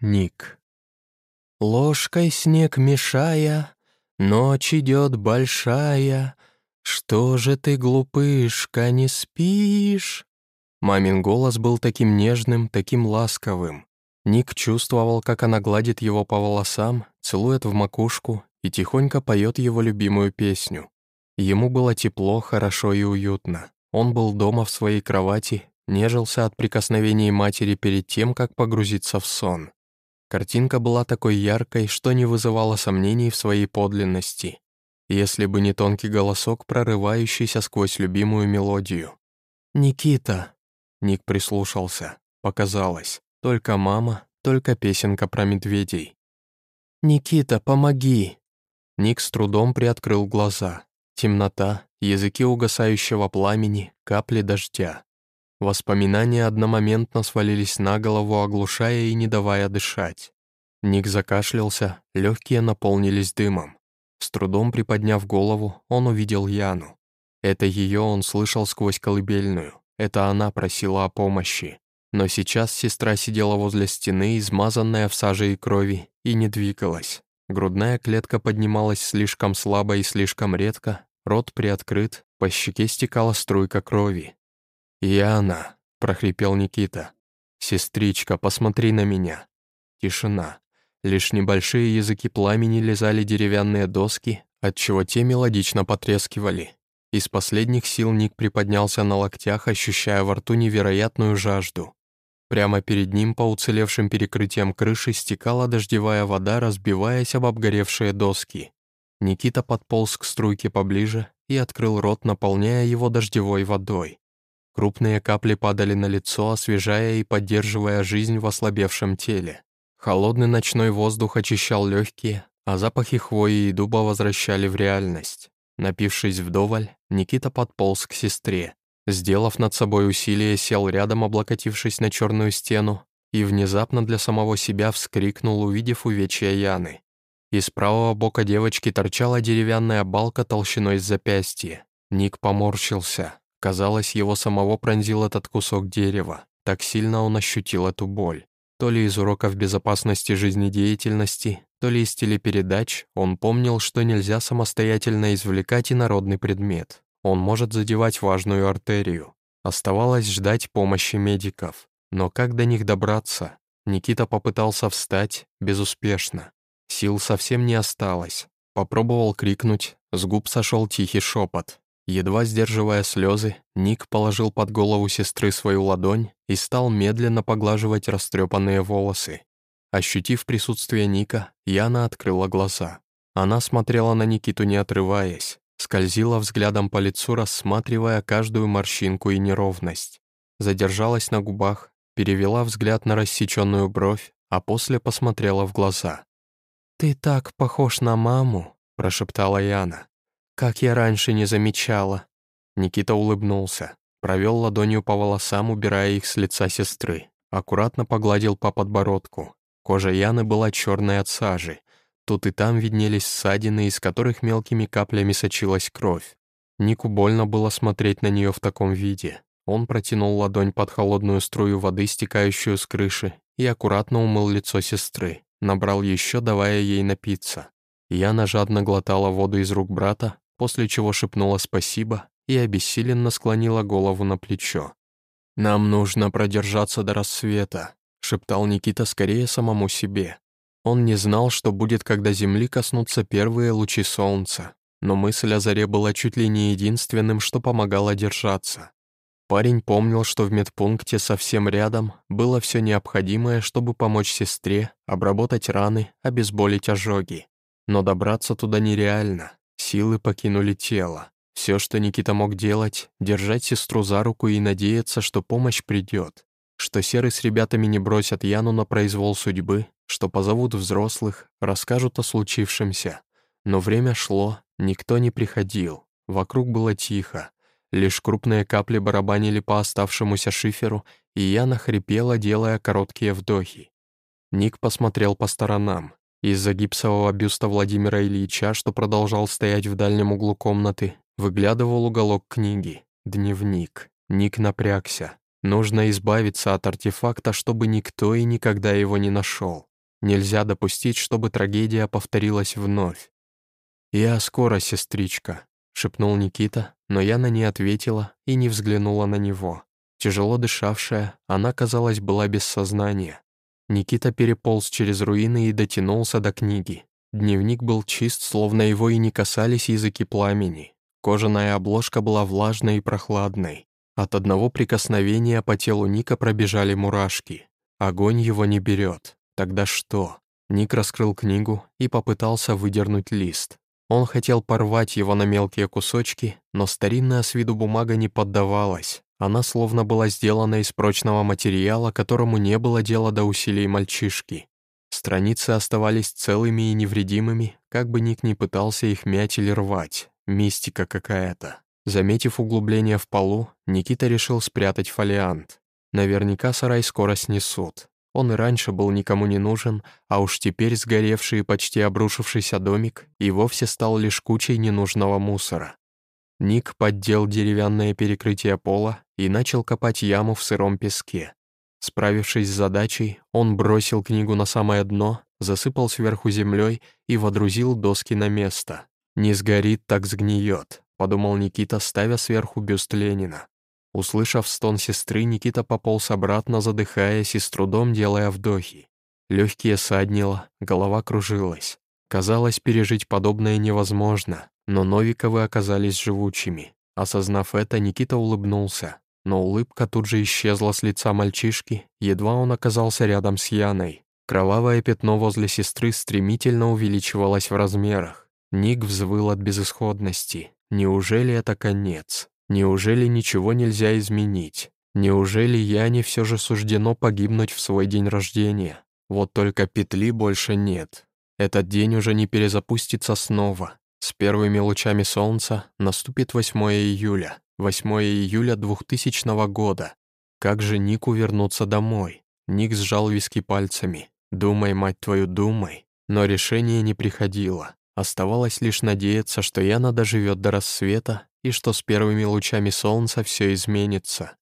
Ник. Ложкой снег мешая, Ночь идет большая, Что же ты, глупышка, не спишь? Мамин голос был таким нежным, таким ласковым. Ник чувствовал, как она гладит его по волосам, целует в макушку и тихонько поет его любимую песню. Ему было тепло, хорошо и уютно. Он был дома в своей кровати, нежился от прикосновений матери перед тем, как погрузиться в сон. Картинка была такой яркой, что не вызывала сомнений в своей подлинности. Если бы не тонкий голосок, прорывающийся сквозь любимую мелодию. «Никита!» Ник прислушался. Показалось. Только мама, только песенка про медведей. «Никита, помоги!» Ник с трудом приоткрыл глаза. Темнота, языки угасающего пламени, капли дождя. Воспоминания одномоментно свалились на голову, оглушая и не давая дышать. Ник закашлялся, легкие наполнились дымом. С трудом приподняв голову, он увидел Яну. Это ее он слышал сквозь колыбельную. Это она просила о помощи. Но сейчас сестра сидела возле стены, измазанная в саже и крови, и не двигалась. Грудная клетка поднималась слишком слабо и слишком редко, рот приоткрыт, по щеке стекала струйка крови. «Яна», — прохрипел Никита. «Сестричка, посмотри на меня». Тишина. Лишь небольшие языки пламени лизали деревянные доски, отчего те мелодично потрескивали. Из последних сил Ник приподнялся на локтях, ощущая во рту невероятную жажду. Прямо перед ним по уцелевшим перекрытиям крыши стекала дождевая вода, разбиваясь об обгоревшие доски. Никита подполз к струйке поближе и открыл рот, наполняя его дождевой водой. Крупные капли падали на лицо, освежая и поддерживая жизнь в ослабевшем теле. Холодный ночной воздух очищал легкие, а запахи хвои и дуба возвращали в реальность. Напившись вдоволь, Никита подполз к сестре. Сделав над собой усилие, сел рядом, облокотившись на черную стену, и внезапно для самого себя вскрикнул, увидев увечья Яны. Из правого бока девочки торчала деревянная балка толщиной с запястья. Ник поморщился. Казалось, его самого пронзил этот кусок дерева. Так сильно он ощутил эту боль. То ли из уроков безопасности жизнедеятельности, то ли из телепередач, он помнил, что нельзя самостоятельно извлекать инородный предмет. Он может задевать важную артерию. Оставалось ждать помощи медиков. Но как до них добраться? Никита попытался встать, безуспешно. Сил совсем не осталось. Попробовал крикнуть, с губ сошел тихий шепот. Едва сдерживая слезы, Ник положил под голову сестры свою ладонь и стал медленно поглаживать растрепанные волосы. Ощутив присутствие Ника, Яна открыла глаза. Она смотрела на Никиту не отрываясь, скользила взглядом по лицу, рассматривая каждую морщинку и неровность. Задержалась на губах, перевела взгляд на рассеченную бровь, а после посмотрела в глаза. «Ты так похож на маму», — прошептала Яна. «Как я раньше не замечала». Никита улыбнулся, провел ладонью по волосам, убирая их с лица сестры. Аккуратно погладил по подбородку. Кожа Яны была черной от сажи. Тут и там виднелись ссадины, из которых мелкими каплями сочилась кровь. Нику больно было смотреть на нее в таком виде. Он протянул ладонь под холодную струю воды, стекающую с крыши, и аккуратно умыл лицо сестры. Набрал еще, давая ей напиться. Яна жадно глотала воду из рук брата, после чего шепнула спасибо и обессиленно склонила голову на плечо. «Нам нужно продержаться до рассвета», — шептал Никита скорее самому себе. Он не знал, что будет, когда Земли коснутся первые лучи солнца, но мысль о заре была чуть ли не единственным, что помогало держаться. Парень помнил, что в медпункте совсем рядом было все необходимое, чтобы помочь сестре, обработать раны, обезболить ожоги. Но добраться туда нереально, Силы покинули тело. Все, что Никита мог делать, держать сестру за руку и надеяться, что помощь придет, что Серый с ребятами не бросят Яну на произвол судьбы, что позовут взрослых, расскажут о случившемся. Но время шло, никто не приходил, вокруг было тихо. Лишь крупные капли барабанили по оставшемуся шиферу, и Яна хрипела, делая короткие вдохи. Ник посмотрел по сторонам. Из-за гипсового бюста Владимира Ильича, что продолжал стоять в дальнем углу комнаты, выглядывал уголок книги. Дневник. Ник напрягся. Нужно избавиться от артефакта, чтобы никто и никогда его не нашел. Нельзя допустить, чтобы трагедия повторилась вновь. «Я скоро, сестричка», — шепнул Никита, но Яна не ответила и не взглянула на него. Тяжело дышавшая, она, казалось, была без сознания. Никита переполз через руины и дотянулся до книги. Дневник был чист, словно его и не касались языки пламени. Кожаная обложка была влажной и прохладной. От одного прикосновения по телу Ника пробежали мурашки. Огонь его не берет. Тогда что? Ник раскрыл книгу и попытался выдернуть лист. Он хотел порвать его на мелкие кусочки, но старинная с виду бумага не поддавалась. Она словно была сделана из прочного материала, которому не было дела до усилий мальчишки. Страницы оставались целыми и невредимыми, как бы Ник не пытался их мять или рвать. Мистика какая-то. Заметив углубление в полу, Никита решил спрятать фолиант. Наверняка сарай скоро снесут. Он и раньше был никому не нужен, а уж теперь сгоревший и почти обрушившийся домик и вовсе стал лишь кучей ненужного мусора. Ник поддел деревянное перекрытие пола и начал копать яму в сыром песке. Справившись с задачей, он бросил книгу на самое дно, засыпал сверху землей и водрузил доски на место. «Не сгорит, так сгниет», — подумал Никита, ставя сверху бюст Ленина. Услышав стон сестры, Никита пополз обратно, задыхаясь и с трудом делая вдохи. Легкие саднило, голова кружилась. Казалось, пережить подобное невозможно, но Новиковы оказались живучими. Осознав это, Никита улыбнулся, но улыбка тут же исчезла с лица мальчишки, едва он оказался рядом с Яной. Кровавое пятно возле сестры стремительно увеличивалось в размерах. Ник взвыл от безысходности. Неужели это конец? Неужели ничего нельзя изменить? Неужели Яне все же суждено погибнуть в свой день рождения? Вот только петли больше нет. Этот день уже не перезапустится снова. С первыми лучами солнца наступит 8 июля. 8 июля 2000 года. Как же Нику вернуться домой? Ник сжал виски пальцами. «Думай, мать твою, думай». Но решение не приходило. Оставалось лишь надеяться, что Яна доживет до рассвета и что с первыми лучами солнца все изменится.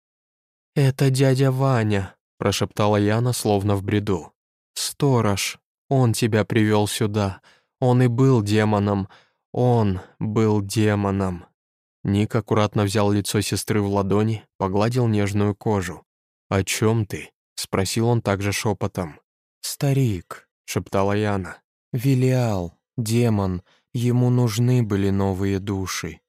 «Это дядя Ваня», — прошептала Яна, словно в бреду. «Сторож, он тебя привел сюда. Он и был демоном. Он был демоном». Ник аккуратно взял лицо сестры в ладони, погладил нежную кожу. «О чем ты?» — спросил он также шепотом. «Старик», — шептала Яна. «Велиал, демон, ему нужны были новые души».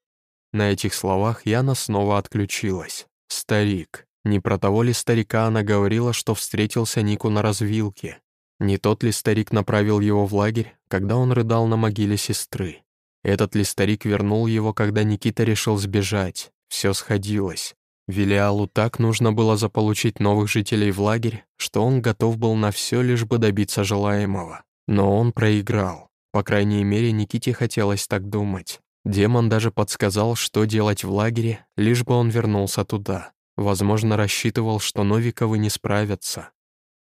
На этих словах Яна снова отключилась. «Старик». Не про того ли старика она говорила, что встретился Нику на развилке? Не тот ли старик направил его в лагерь, когда он рыдал на могиле сестры? Этот ли старик вернул его, когда Никита решил сбежать? Все сходилось. Велиалу так нужно было заполучить новых жителей в лагерь, что он готов был на все, лишь бы добиться желаемого. Но он проиграл. По крайней мере, Никите хотелось так думать. Демон даже подсказал, что делать в лагере, лишь бы он вернулся туда. Возможно, рассчитывал, что Новиковы не справятся.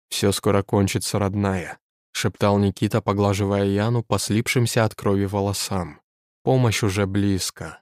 «Все скоро кончится, родная», — шептал Никита, поглаживая Яну по слипшимся от крови волосам. «Помощь уже близко.